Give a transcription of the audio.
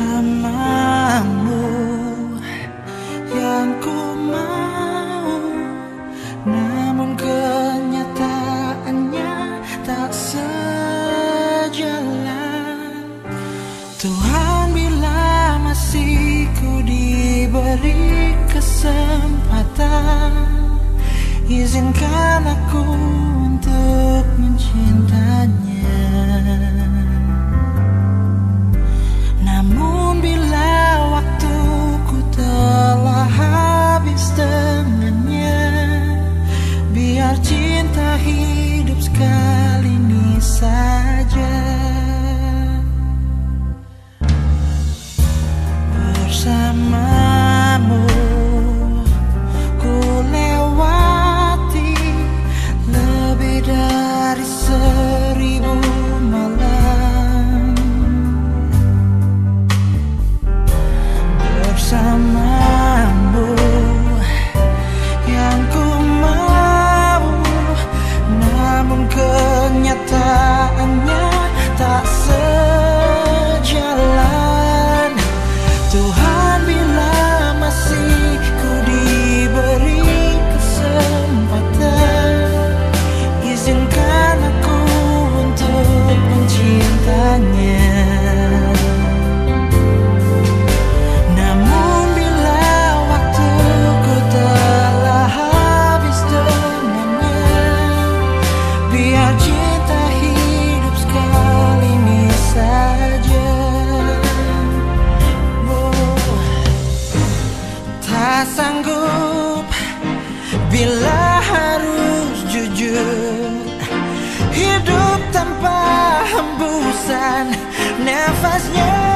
bersamamu. Yang ku mau. Namun kenyataannya tak sejalan. Tuhan bila masih ku diberi kesempatan izinkan aku untuk mencintanya Bersamamu. Ku lewati lebih dari seribu Hidup tanpa hembusan nafasnya